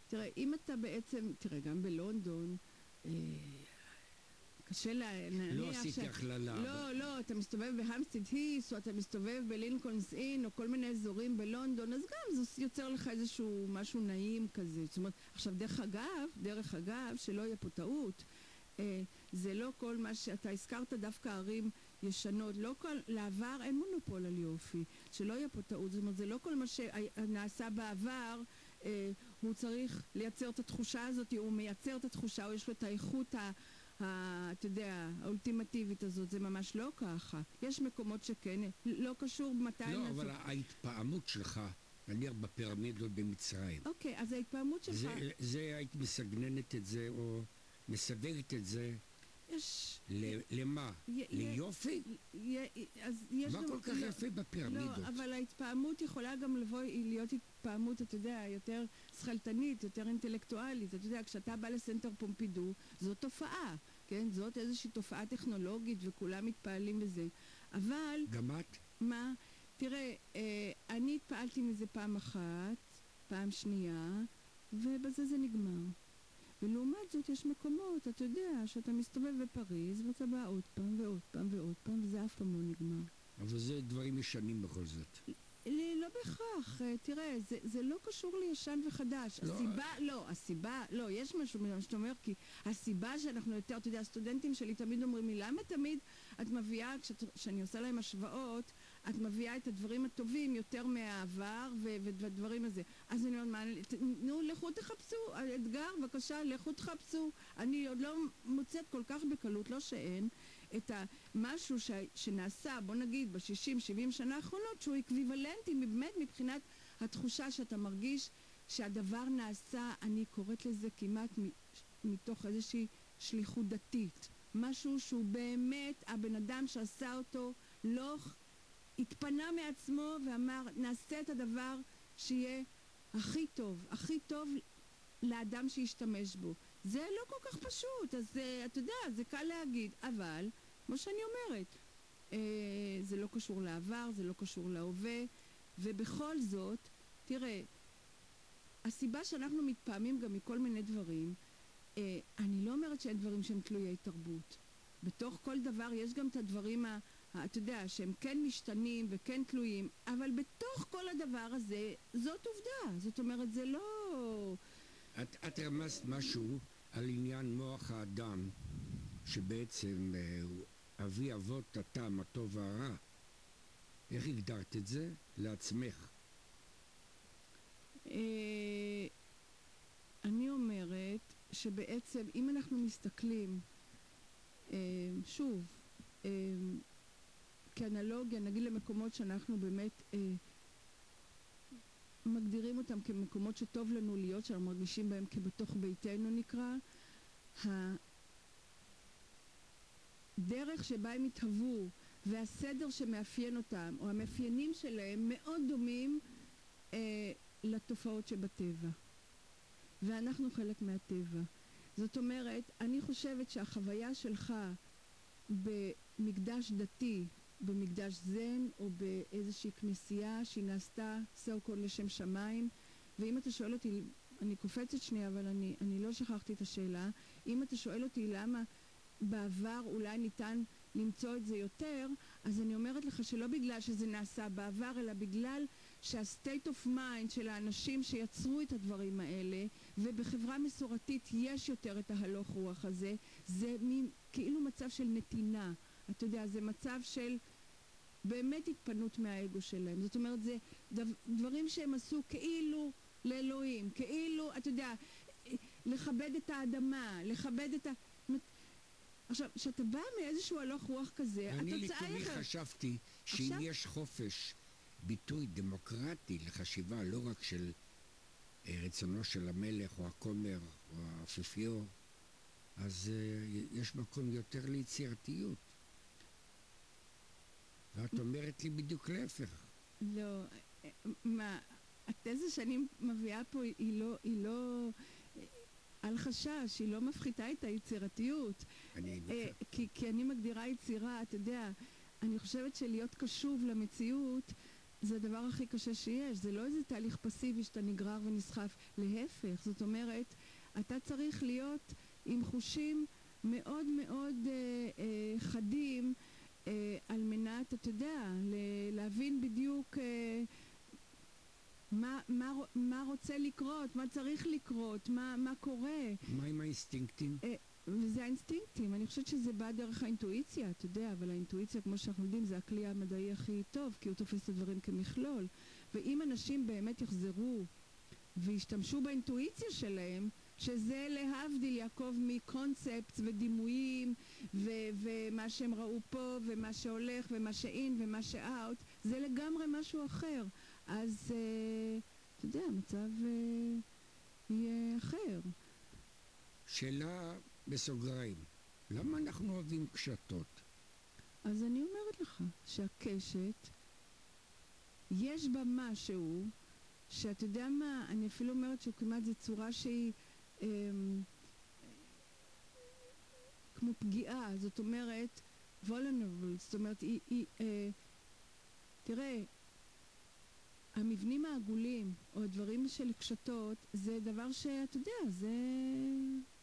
תראה, אם אתה בעצם, תראה, גם בלונדון, אה, קשה לה- להניח לא עשיתי הכללה. לא, לא, אתה מסתובב בהמסטיד היס, או אתה מסתובב בלינקולנס אין, או כל מיני אזורים בלונדון, אז גם זה יוצר לך איזשהו משהו נעים כזה. זאת אומרת, עכשיו, דרך אגב, דרך אגב, שלא יהיה פה טעות, אה, זה לא כל מה שאתה הזכרת דווקא ערים ישנות, לא כל, לעבר אין מונופול על יופי, שלא יהיה פה טעות, זאת אומרת, זה לא כל מה שנעשה בעבר, אה, הוא צריך לייצר את התחושה הזאת, הוא מייצר את התחושה, או יש לו את האיכות ה... אתה יודע, האולטימטיבית הזאת, זה ממש לא ככה. יש מקומות שכן, לא קשור מתי לא, נעשו. אבל ההתפעמות שלך, נניח בפירמידות במצרים, אוקיי, אז ההתפעמות שלך, זה, זה היית מסגננת את זה, או מסווגת את זה, יש... ל- למה? י- ליופי? י- אז יש מה גם... כל כך לא, יפה בפירמידות? לא, אבל ההתפעמות יכולה גם לבוא, להיות התפעמות, אתה יודע, יותר שכלתנית, יותר אינטלקטואלית. אתה יודע, כשאתה בא לסנטר פומפידו, זאת תופעה, כן? זאת איזושהי תופעה טכנולוגית וכולם מתפעלים בזה. אבל, גם את? מה? תראה, אה, אני התפעלתי מזה פעם אחת, פעם שנייה, ובזה זה נגמר. ולעומת זאת יש מקומות, אתה יודע, שאתה מסתובב בפריז ואתה בא עוד פעם ועוד פעם ועוד פעם, וזה אף פעם לא נגמר. אבל זה דברים ישנים בכל זאת. לי- לא בהכרח, אה, תראה, זה, זה לא קשור לישן וחדש. לא. הסיבה, לא, הסיבה, לא, יש משהו ממה שאתה אומר, כי הסיבה שאנחנו יותר, אתה יודע, הסטודנטים שלי תמיד אומרים לי, למה תמיד את מביאה, כשאני עושה להם השוואות, את מביאה את הדברים הטובים יותר מהעבר ו- והדברים הזה. אז אני אומרת, "מה, ת- נו, לכו תחפשו, אתגר, בבקשה, לכו תחפשו. אני עוד לא מוצאת כל כך בקלות, לא שאין, את המשהו ש... שנעשה, בוא נגיד, ב-60-70 שנה האחרונות, שהוא אקוויוולנטי באמת מבחינת התחושה שאתה מרגיש שהדבר נעשה, אני קוראת לזה כמעט מ... מתוך איזושהי שליחות דתית. משהו שהוא באמת, הבן אדם שעשה אותו לא התפנה מעצמו ואמר, נעשה את הדבר שיהיה הכי טוב, הכי טוב לאדם שישתמש בו. זה לא כל כך פשוט, אז uh, אתה יודע, זה קל להגיד, אבל, כמו שאני אומרת, uh, זה לא קשור לעבר, זה לא קשור להווה, ובכל זאת, תראה, הסיבה שאנחנו מתפעמים גם מכל מיני דברים, uh, אני לא אומרת שאין דברים שהם תלויי תרבות. בתוך כל דבר יש גם את הדברים, ה, ה, אתה יודע, שהם כן משתנים וכן תלויים, אבל בתוך כל הדבר הזה, זאת עובדה. זאת אומרת, זה לא... את, את רמזת משהו על עניין מוח האדם, שבעצם אה, אבי אבות הטעם, הטוב והרע. איך הגדרת את זה? לעצמך. אה, אני אומרת שבעצם אם אנחנו מסתכלים, אה, שוב, אה, כאנלוגיה, נגיד למקומות שאנחנו באמת מגדירים אותם כמקומות שטוב לנו להיות, שאנחנו מרגישים בהם כבתוך ביתנו נקרא, הדרך שבה הם התהוו והסדר שמאפיין אותם, או המאפיינים שלהם, מאוד דומים אה, לתופעות שבטבע. ואנחנו חלק מהטבע. זאת אומרת, אני חושבת שהחוויה שלך במקדש דתי, במקדש זן, או באיזושהי כנסייה שהיא נעשתה so called לשם שמיים, ואם אתה שואל אותי, אני קופצת שנייה, אבל אני, אני לא שכחתי את השאלה, אם אתה שואל אותי למה בעבר אולי ניתן למצוא את זה יותר, אז אני אומרת לך שלא בגלל שזה נעשה בעבר, אלא בגלל שה-state of mind של האנשים שיצרו את הדברים האלה, ובחברה מסורתית יש יותר את ההלוך רוח הזה, זה מין כאילו מצב של נתינה. אתה יודע, זה מצב של באמת התפנות מהאגו שלהם. זאת אומרת, זה דברים שהם עשו כאילו לאלוהים, כאילו, אתה יודע, לכבד את האדמה, לכבד את ה... עכשיו, כשאתה בא מאיזשהו הלוך רוח כזה, התוצאה היא. אני לתומי חשבתי שאם עכשיו... יש חופש ביטוי דמוקרטי לחשיבה לא רק של אה, רצונו של המלך או הכומר או האפיפיור, אז uh, יש מקום יותר ליצירתיות. ואת אומרת לי בדיוק להפך. לא, מה, התזה שאני מביאה פה היא לא, היא לא אל חשש, היא לא מפחיתה את היצירתיות. אני... כי, כי אני מגדירה יצירה, אתה יודע, אני חושבת שלהיות קשוב למציאות זה הדבר הכי קשה שיש. זה לא איזה תהליך פסיבי שאתה נגרר ונסחף. להפך, זאת אומרת, אתה צריך להיות עם חושים מאוד מאוד אה, אה, חדים אה, על מנת, אתה יודע, להבין בדיוק אה, מה, מה, מה רוצה לקרות, מה צריך לקרות, מה, מה קורה. מה עם האינסטינקטים? אה, וזה האינסטינקטים, אני חושבת שזה בא דרך האינטואיציה, אתה יודע, אבל האינטואיציה, כמו שאנחנו יודעים, זה הכלי המדעי הכי טוב, כי הוא תופס את הדברים כמכלול. ואם אנשים באמת יחזרו וישתמשו באינטואיציה שלהם, שזה להבדיל יעקב מקונספט ודימויים ו- ומה שהם ראו פה ומה שהולך ומה שאין ומה שאאוט זה לגמרי משהו אחר אז uh, אתה יודע המצב uh, יהיה אחר שאלה בסוגריים למה אנחנו אוהבים קשתות? אז אני אומרת לך שהקשת יש בה משהו שאתה יודע מה, אני אפילו אומרת שכמעט זו צורה שהיא אמ, כמו פגיעה, זאת אומרת, vulnerable, זאת אומרת, היא, היא אה, תראה, המבנים העגולים, או הדברים של קשתות, זה דבר שאתה יודע, זה,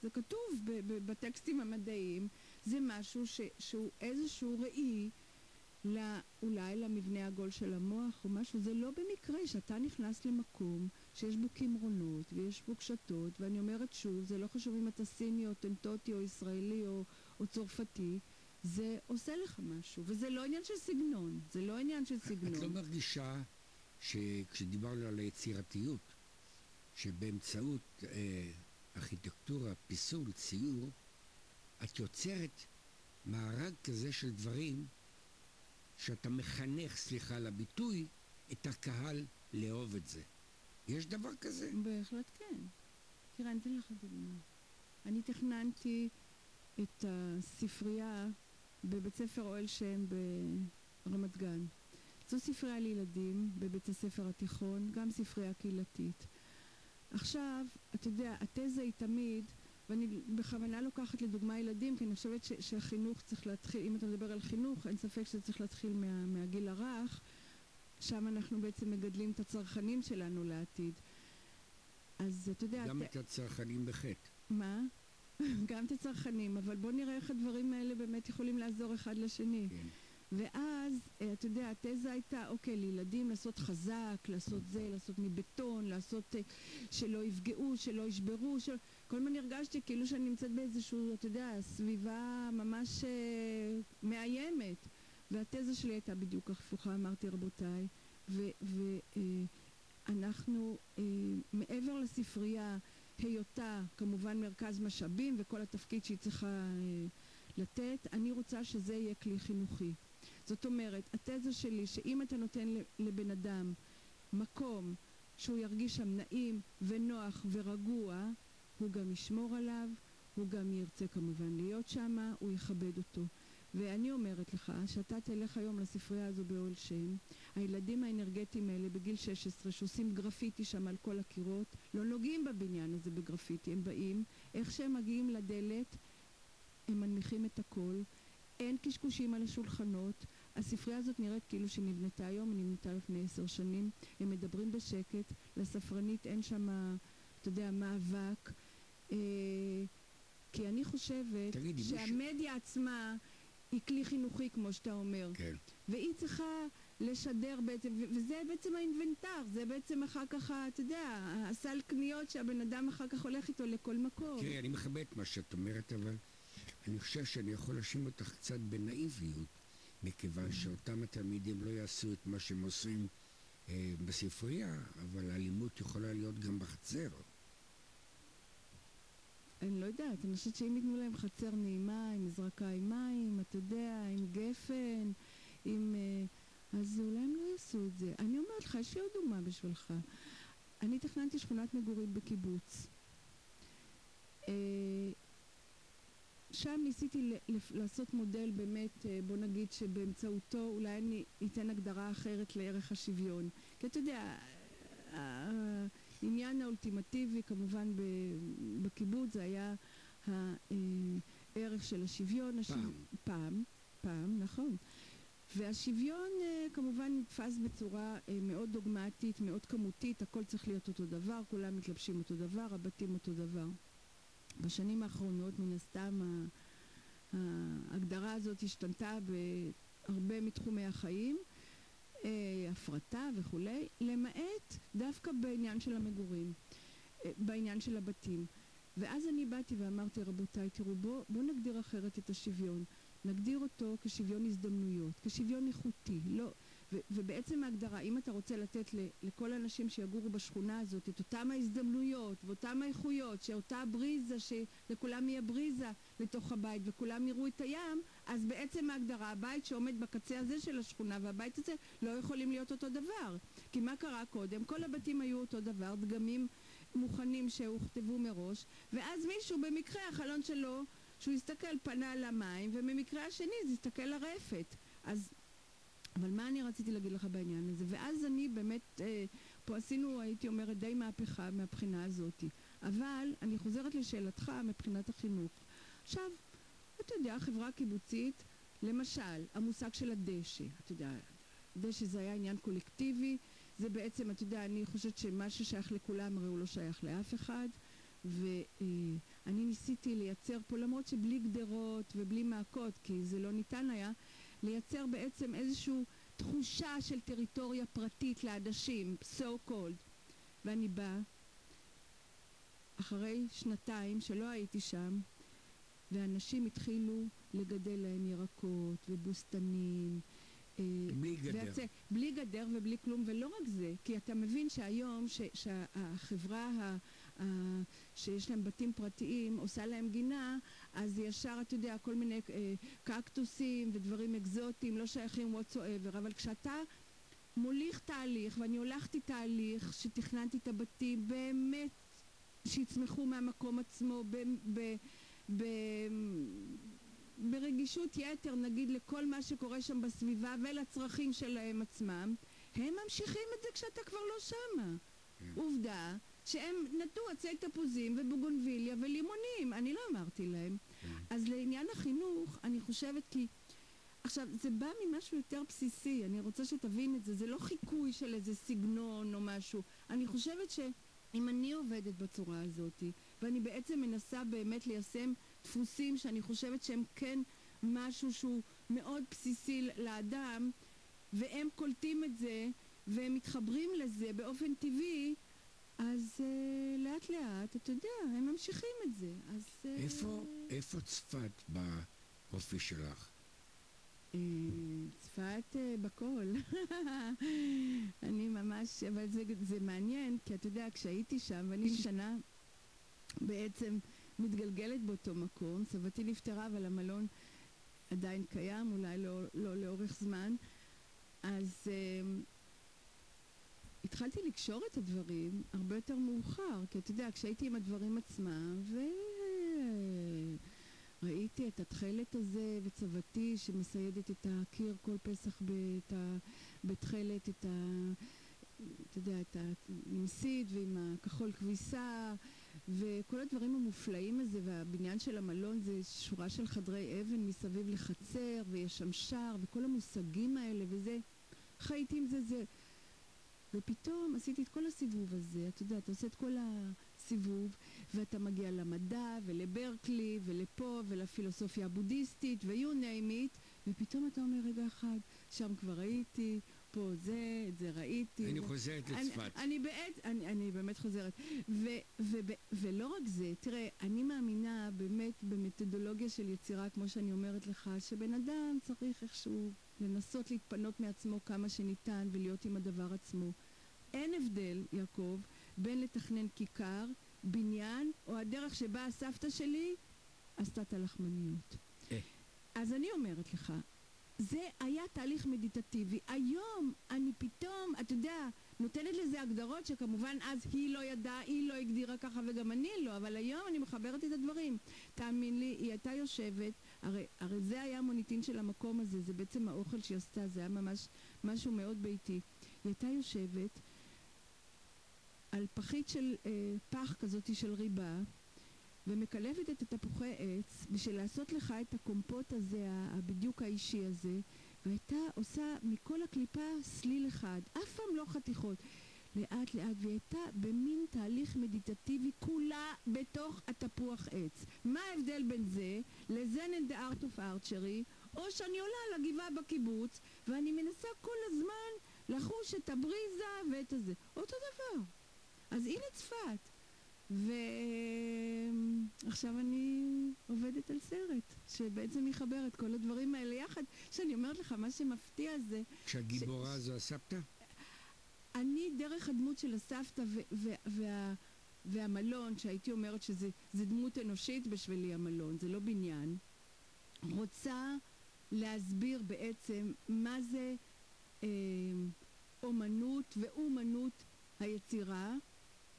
זה כתוב ב, ב, בטקסטים המדעיים, זה משהו ש, שהוא איזשהו ראי לא, אולי למבנה העגול של המוח או משהו, זה לא במקרה שאתה נכנס למקום שיש בו קמרונות ויש בו קשתות, ואני אומרת שוב, זה לא חשוב אם אתה סיני או טנטוטי או ישראלי או, או צרפתי, זה עושה לך משהו, וזה לא עניין של סגנון, זה לא עניין של סגנון. את לא מרגישה שכשדיברנו על היצירתיות, שבאמצעות אה, ארכיטקטורה, פיסול, ציור, את יוצרת מארג כזה של דברים שאתה מחנך, סליחה על הביטוי, את הקהל לאהוב את זה. יש דבר כזה? בהחלט כן. תראה, אני אתן לך דוגמה. אני תכננתי את הספרייה בבית ספר אוהל שם ברמת גן. זו ספרייה לילדים בבית הספר התיכון, גם ספרייה קהילתית. עכשיו, אתה יודע, התזה היא תמיד ואני בכוונה לוקחת לדוגמה ילדים, כי אני חושבת ש, שהחינוך צריך להתחיל, אם אתה מדבר על חינוך, אין ספק שזה צריך להתחיל מה, מהגיל הרך, שם אנחנו בעצם מגדלים את הצרכנים שלנו לעתיד. אז אתה יודע... גם את הצרכנים בחטא. מה? גם את הצרכנים, אבל בוא נראה איך הדברים האלה באמת יכולים לעזור אחד לשני. כן. ואז, אה, אתה יודע, התזה הייתה, אוקיי, לילדים לעשות חזק, לעשות זה, לעשות מבטון, לעשות אה, שלא יפגעו, שלא ישברו, של... כל הזמן הרגשתי כאילו שאני נמצאת באיזשהו, אתה יודע, סביבה ממש אה, מאיימת. והתזה שלי הייתה בדיוק הפוכה, אמרתי, רבותיי, ואנחנו, מעבר לספרייה, היותה כמובן מרכז משאבים וכל התפקיד שהיא צריכה לתת, אני רוצה שזה יהיה כלי חינוכי. זאת אומרת, התזה שלי שאם אתה נותן לבן אדם מקום שהוא ירגיש שם נעים ונוח ורגוע, הוא גם ישמור עליו, הוא גם ירצה כמובן להיות שם, הוא יכבד אותו. ואני אומרת לך שאתה תלך היום לספרייה הזו באוהל שם, הילדים האנרגטיים האלה בגיל 16 שעושים גרפיטי שם על כל הקירות, לא נוגעים בבניין הזה בגרפיטי, הם באים, איך שהם מגיעים לדלת, הם מנמיכים את הכל, אין קשקושים על השולחנות, הספרייה הזאת נראית כאילו שהיא נבנתה היום, היא נבנתה לפני עשר שנים, הם מדברים בשקט, לספרנית אין שם, אתה יודע, מאבק, אה, כי אני חושבת תגידי, מי ש- שהמדיה עצמה היא כלי חינוכי, כמו שאתה אומר. כן. והיא צריכה לשדר בעצם, וזה בעצם האינבנטר, זה בעצם אחר כך, אתה יודע, הסל קניות שהבן אדם אחר כך הולך איתו לכל מקום. תראי, אני מכבד את מה שאת אומרת, אבל אני חושב שאני יכול להאשים אותך קצת בנאיביות, מכיוון שאותם התלמידים לא יעשו את מה שהם עושים אה, בספרייה, אבל האלימות יכולה להיות גם בחצר. אני לא יודעת, אני חושבת שאם ייתנו להם חצר נעימה, עם מזרקה עם מים, אתה יודע, עם גפן, עם... אה, אז אולי הם לא יעשו את זה. אני אומרת לך, יש לי עוד דוגמה בשבילך. אני תכננתי שכונת מגורים בקיבוץ. אה, שם ניסיתי לעשות מודל באמת, אה, בוא נגיד שבאמצעותו אולי אני אתן הגדרה אחרת לערך השוויון. כי אתה יודע, העניין האולטימטיבי כמובן בקיבוץ זה היה הערך של השוויון. השו- פעם. פעם, פעם, נכון. והשוויון אה, כמובן נתפס בצורה אה, מאוד דוגמטית, מאוד כמותית, הכל צריך להיות אותו דבר, כולם מתלבשים אותו דבר, הבתים אותו דבר. בשנים האחרונות, מן הסתם, ההגדרה הזאת השתנתה בהרבה מתחומי החיים, אה, הפרטה וכולי, למעט דווקא בעניין של המגורים, אה, בעניין של הבתים. ואז אני באתי ואמרתי, רבותיי, תראו, בואו בוא נגדיר אחרת את השוויון. נגדיר אותו כשוויון הזדמנויות, כשוויון איכותי. לא, ו, ובעצם ההגדרה, אם אתה רוצה לתת ל, לכל האנשים שיגורו בשכונה הזאת את אותם ההזדמנויות ואותן האיכויות, שאותה בריזה, שלכולם יהיה בריזה לתוך הבית וכולם יראו את הים, אז בעצם ההגדרה, הבית שעומד בקצה הזה של השכונה והבית הזה לא יכולים להיות אותו דבר. כי מה קרה קודם? כל הבתים היו אותו דבר, דגמים מוכנים שהוכתבו מראש, ואז מישהו במקרה החלון שלו שהוא הסתכל פנה למים, ובמקרה השני זה הסתכל לרפת. אז, אבל מה אני רציתי להגיד לך בעניין הזה? ואז אני באמת, אה, פה עשינו, הייתי אומרת, די מהפכה מהבחינה הזאת. אבל אני חוזרת לשאלתך מבחינת החינוך. עכשיו, אתה יודע, החברה הקיבוצית, למשל, המושג של הדשא, אתה יודע, דשא זה היה עניין קולקטיבי, זה בעצם, אתה יודע, אני חושבת שמה ששייך לכולם הרי הוא לא שייך לאף אחד. ואני ניסיתי לייצר פה, למרות שבלי גדרות ובלי מעקות, כי זה לא ניתן היה, לייצר בעצם איזושהי תחושה של טריטוריה פרטית לעדשים, so called. ואני באה, אחרי שנתיים שלא הייתי שם, ואנשים התחילו לגדל להם ירקות ובוסתנים. אה, בלי גדר. והצ... בלי גדר ובלי כלום, ולא רק זה, כי אתה מבין שהיום ש... שהחברה ה... ה... שיש להם בתים פרטיים עושה להם גינה, אז ישר, אתה יודע, כל מיני אה, קקטוסים ודברים אקזוטיים לא שייכים whatsoever, אבל כשאתה מוליך תהליך, ואני הולכתי תהליך שתכננתי את הבתים באמת שיצמחו מהמקום עצמו, ב... ב... ב... ברגישות יתר, נגיד, לכל מה שקורה שם בסביבה ולצרכים שלהם עצמם, הם ממשיכים את זה כשאתה כבר לא שמה. כן. עובדה שהם נטו עצי תפוזים ובוגונביליה ולימונים, אני לא אמרתי להם. אז לעניין החינוך, אני חושבת כי... עכשיו, זה בא ממשהו יותר בסיסי, אני רוצה שתבין את זה, זה לא חיקוי של איזה סגנון או משהו. אני חושבת שאם אני עובדת בצורה הזאת, ואני בעצם מנסה באמת ליישם דפוסים שאני חושבת שהם כן משהו שהוא מאוד בסיסי לאדם, והם קולטים את זה, והם מתחברים לזה באופן טבעי, אז uh, לאט לאט, אתה יודע, הם ממשיכים את זה. אז... Uh, איפה, איפה צפת באופי שלך? אה, צפת אה, בכל. אני ממש, אבל זה, זה מעניין, כי אתה יודע, כשהייתי שם, ואני שנה בעצם מתגלגלת באותו מקום, סבתי נפטרה, אבל המלון עדיין קיים, אולי לא, לא לאורך זמן, אז אה, התחלתי לקשור את הדברים הרבה יותר מאוחר, כי אתה יודע, כשהייתי עם הדברים עצמם, ו... ראיתי את התכלת הזה וצוותי שמסיידת את הקיר כל פסח בת- בתכלת, את ה... אתה יודע, את ה... עם סיד ועם הכחול כביסה וכל הדברים המופלאים הזה והבניין של המלון זה שורה של חדרי אבן מסביב לחצר ויש שם שער וכל המושגים האלה וזה חייתי עם זה זה ופתאום עשיתי את כל הסיבוב הזה, אתה יודע, אתה עושה את כל הסיבוב ואתה מגיע למדע ולברקלי ולפה ולפילוסופיה הבודהיסטית ו-you name it, ופתאום אתה אומר רגע אחד, שם כבר הייתי, פה זה, את זה ראיתי. אני ו... חוזרת אני, לצפת. אני, בעת, אני, אני באמת חוזרת. ו, ו, ו, ולא רק זה, תראה, אני מאמינה באמת במתודולוגיה של יצירה, כמו שאני אומרת לך, שבן אדם צריך איכשהו לנסות להתפנות מעצמו כמה שניתן ולהיות עם הדבר עצמו. אין הבדל, יעקב, בין לתכנן כיכר, בניין, או הדרך שבה הסבתא שלי עשתה את הלחמניות. אה. אז אני אומרת לך, זה היה תהליך מדיטטיבי. היום אני פתאום, אתה יודע, נותנת לזה הגדרות שכמובן אז היא לא ידעה, היא לא הגדירה ככה וגם אני לא, אבל היום אני מחברת את הדברים. תאמין לי, היא הייתה יושבת, הרי, הרי זה היה המוניטין של המקום הזה, זה בעצם האוכל שהיא עשתה, זה היה ממש משהו מאוד ביתי. היא הייתה יושבת על פחית של אה, פח כזאת של ריבה, ומקלפת את התפוחי עץ בשביל לעשות לך את הקומפוט הזה, הבדיוק האישי הזה, והייתה עושה מכל הקליפה סליל אחד, אף פעם לא חתיכות. לאט לאט, והיא הייתה במין תהליך מדיטטיבי כולה בתוך התפוח עץ. מה ההבדל בין זה לזן the art of archery, או שאני עולה על הגבעה בקיבוץ, ואני מנסה כל הזמן לחוש את הבריזה ואת הזה. אותו דבר. אז הנה צפת. ועכשיו אני עובדת על סרט, שבעצם יחבר את כל הדברים האלה יחד. שאני אומרת לך, מה שמפתיע זה... כשהגיבורה ש... זו הסבתא? אני, דרך הדמות של הסבתא ו- וה- והמלון, שהייתי אומרת שזה דמות אנושית בשבילי המלון, זה לא בניין, רוצה להסביר בעצם מה זה אה, אומנות ואומנות היצירה,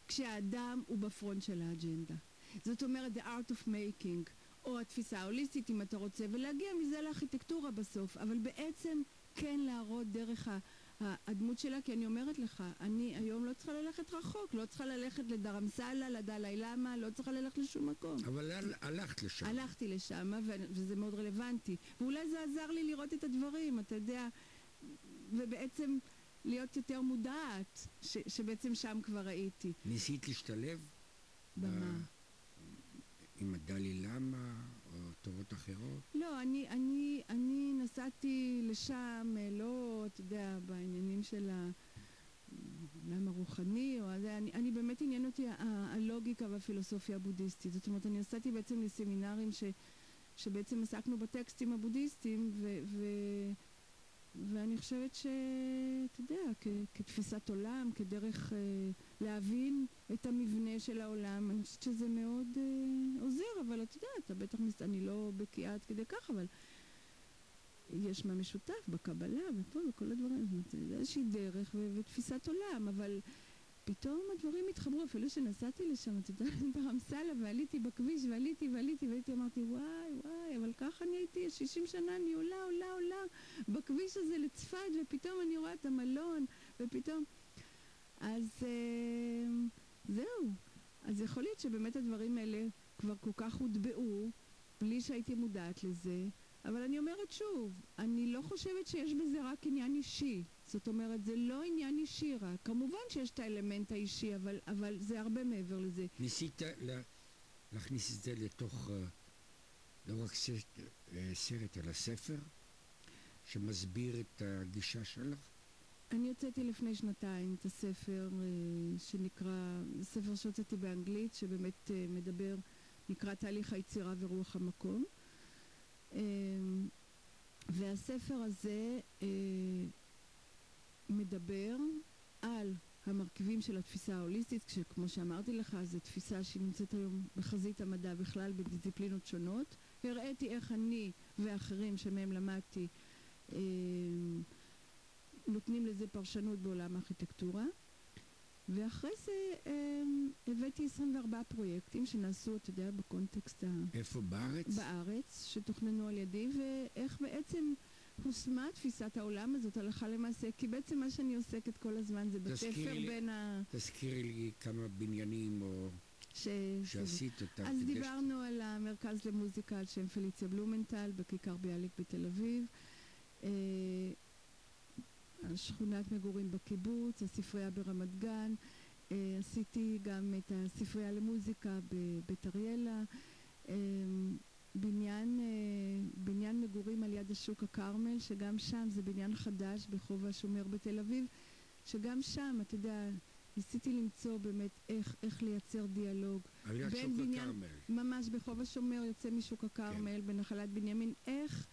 כשהאדם הוא בפרונט של האג'נדה. זאת אומרת, the art of making, או התפיסה ההוליסטית אם אתה רוצה, ולהגיע מזה לארכיטקטורה בסוף, אבל בעצם כן להראות דרך הדמות שלה, כי אני אומרת לך, אני היום לא צריכה ללכת רחוק, לא צריכה ללכת לדרמסלה, לדלאי למה, לא צריכה ללכת לשום מקום. אבל הלכת לשם. הלכתי לשם, וזה מאוד רלוונטי. ואולי זה עזר לי לראות את הדברים, אתה יודע, ובעצם... להיות יותר מודעת, ש, שבעצם שם כבר הייתי. ניסית להשתלב? במה? עם הדלי למה או תורות אחרות? לא, אני, אני, אני נסעתי לשם, לא, אתה יודע, בעניינים של העולם הרוחני, או הזה, אני, אני באמת עניין אותי ה- הלוגיקה והפילוסופיה הבודהיסטית. זאת אומרת, אני נסעתי בעצם לסמינרים ש, שבעצם עסקנו בטקסטים הבודהיסטיים, ו... ו ואני חושבת שאתה יודע, כ- כתפיסת עולם, כדרך אה, להבין את המבנה של העולם, אני חושבת שזה מאוד אה, עוזר, אבל אתה יודע, אתה בטח, מס... אני לא בקיאה עד כדי כך, אבל יש מה משותף בקבלה ופה וכל הדברים, זאת אומרת, זה איזושהי דרך ו- ותפיסת עולם, אבל פתאום הדברים התחברו, אפילו שנסעתי לשם, אתה יודע, ברמסלה, ועליתי בכביש, ועליתי ועליתי, והייתי אמרתי, וואי, וואי, אבל ככה אני הייתי, 60 שנה אני עולה, עולה, עולה, בכביש הזה לצפת, ופתאום אני רואה את המלון, ופתאום... אז אה, זהו. אז יכול להיות שבאמת הדברים האלה כבר כל כך הוטבעו, בלי שהייתי מודעת לזה, אבל אני אומרת שוב, אני לא חושבת שיש בזה רק עניין אישי. זאת אומרת, זה לא עניין אישי רק. כמובן שיש את האלמנט האישי, אבל, אבל זה הרבה מעבר לזה. ניסית לה, להכניס את זה לתוך, לא רק סרט, סרט אלא ספר, שמסביר את הגישה שלך? אני הוצאתי לפני שנתיים את הספר שנקרא, ספר שהוצאתי באנגלית, שבאמת מדבר, נקרא תהליך היצירה ורוח המקום. והספר הזה מדבר על המרכיבים של התפיסה ההוליסטית, כשכמו שאמרתי לך, זו תפיסה שהיא נמצאת היום בחזית המדע בכלל בדיסציפלינות שונות. הראיתי איך אני ואחרים שמהם למדתי אה, נותנים לזה פרשנות בעולם הארכיטקטורה. ואחרי זה אה, הבאתי 24 פרויקטים שנעשו, אתה יודע, בקונטקסט ה... איפה בארץ? בארץ, שתוכננו על ידי, ואיך בעצם הושמה תפיסת העולם הזאת הלכה למעשה, כי בעצם מה שאני עוסקת כל הזמן זה בתפר לי, בין ה... תזכירי לי כמה בניינים או... ש... שעשית אותם. אז דיברנו. על המרכז למוזיקה על שם פליציה בלומנטל בכיכר ביאליק בתל אביב. אה, שכונת מגורים בקיבוץ, הספרייה ברמת גן, אה, עשיתי גם את הספרייה למוזיקה בבית אריאלה, אה, בניין, אה, בניין מגורים על יד השוק הכרמל, שגם שם זה בניין חדש בחוב השומר בתל אביב, שגם שם, אתה יודע, ניסיתי למצוא באמת איך, איך לייצר דיאלוג. על יד שוק הכרמל. ממש בחוב השומר יוצא משוק הכרמל, כן. בנחלת בנימין, איך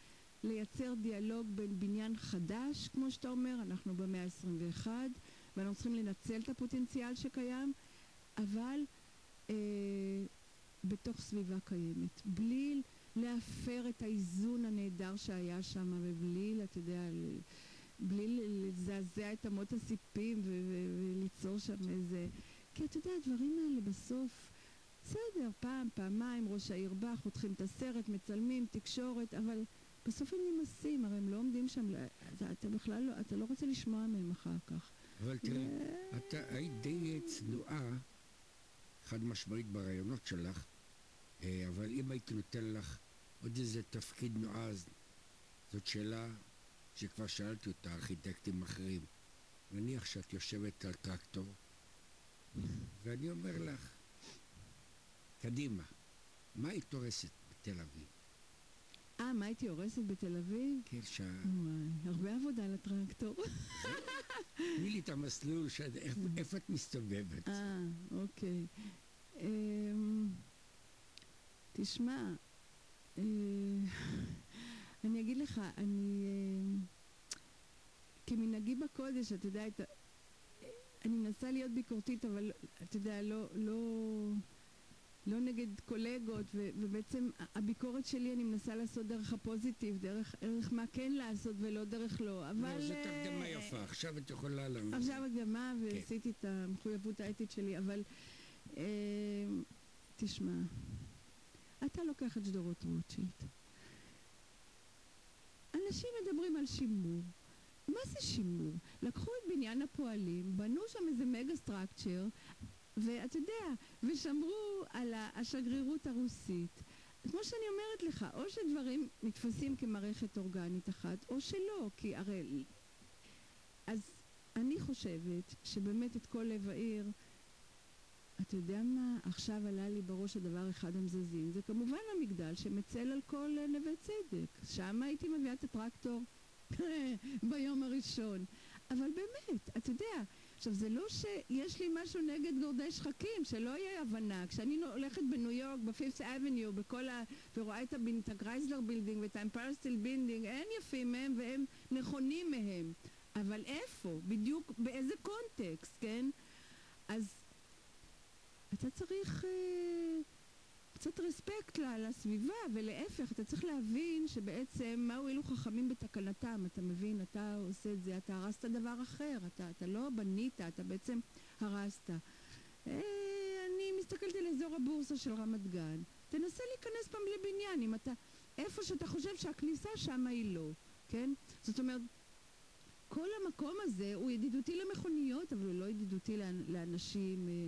לייצר דיאלוג בין בניין חדש, כמו שאתה אומר, אנחנו במאה ה-21, ואנחנו צריכים לנצל את הפוטנציאל שקיים, אבל אה, בתוך סביבה קיימת. בלי להפר את האיזון הנהדר שהיה שם, ובלי, אתה יודע, בלי לזעזע את אמות הסיפים וליצור שם איזה... כי אתה יודע, הדברים האלה בסוף... בסדר, פעם, פעמיים, ראש העיר בא, חותכים את הסרט, מצלמים, תקשורת, אבל בסוף הם נמאסים, הרי הם לא עומדים שם, אתה, אתה בכלל לא, אתה לא רוצה לשמוע מהם אחר כך. אבל תראי, ו... אתה היית די צנועה, חד משמעית ברעיונות שלך, אה, אבל אם הייתי נותן לך עוד איזה תפקיד נועז, זאת שאלה שכבר שאלתי אותה ארכיטקטים אחרים. נניח שאת יושבת על טרקטור, ואני אומר לך, קדימה, מה היית הורסת בתל אביב? אה, מה הייתי הורסת בתל אביב? כן, ש... וואי, הרבה עבודה לטרקטור. תני לי את המסלול, איפה את מסתובבת? אה, אוקיי. אמ, תשמע, אה, אני אגיד לך, אני... אמ, כמנהגי בקודש, אתה יודע, אני מנסה להיות ביקורתית, אבל אתה יודע, לא... לא לא נגד קולגות, ו- ובעצם הביקורת שלי אני מנסה לעשות דרך הפוזיטיב, דרך, דרך מה כן לעשות ולא דרך לא, אבל... לא, זאת הקדמה יפה, עכשיו את יכולה לענות. עכשיו הקדמה, כן. ועשיתי את המחויבות האתית שלי, אבל אה, תשמע, אתה לוקח את שדרות רוטשילד. אנשים מדברים על שימור. מה זה שימור? לקחו את בניין הפועלים, בנו שם איזה מגה סטרקצ'ר, ואתה יודע, ושמרו על השגרירות הרוסית. כמו שאני אומרת לך, או שדברים נתפסים כמערכת אורגנית אחת, או שלא, כי הרי... אז אני חושבת שבאמת את כל לב העיר, אתה יודע מה, עכשיו עלה לי בראש הדבר אחד המזעזעים, זה כמובן המגדל שמצל על כל נווה צדק. שם הייתי מביאה את הטרקטור ביום הראשון. אבל באמת, אתה יודע, עכשיו, זה לא שיש לי משהו נגד גורדי שחקים, שלא יהיה הבנה. כשאני הולכת בניו יורק, ב Fifth Avenue, בכל ה... ורואה את, הבין, את ה Chrysler Building ואת ה Empire State Building, אין יפים מהם והם נכונים מהם. אבל איפה? בדיוק באיזה קונטקסט, כן? אז אתה צריך... אה, קצת רספקט לסביבה, ולהפך, אתה צריך להבין שבעצם מה הועילו חכמים בתקנתם, אתה מבין? אתה עושה את זה, אתה הרסת דבר אחר, אתה, אתה לא בנית, אתה בעצם הרסת. אה, אני מסתכלת על אזור הבורסה של רמת גן, תנסה להיכנס פעם לבניין, אם אתה, איפה שאתה חושב שהכניסה שם היא לא, כן? זאת אומרת, כל המקום הזה הוא ידידותי למכוניות, אבל הוא לא ידידותי לאנשים... אה,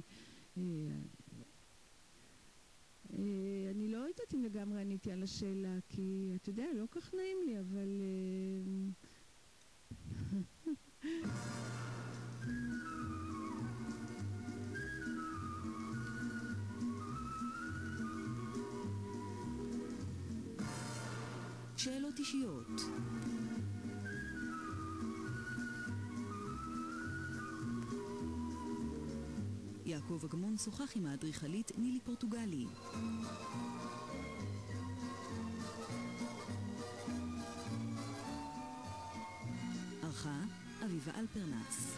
אני לא יודעת אם לגמרי עניתי על השאלה, כי אתה יודע, לא כך נעים לי, אבל... אה, שאלות אישיות יעקב אגמון שוחח עם האדריכלית נילי פורטוגלי. ערכה אביבה אלפרנס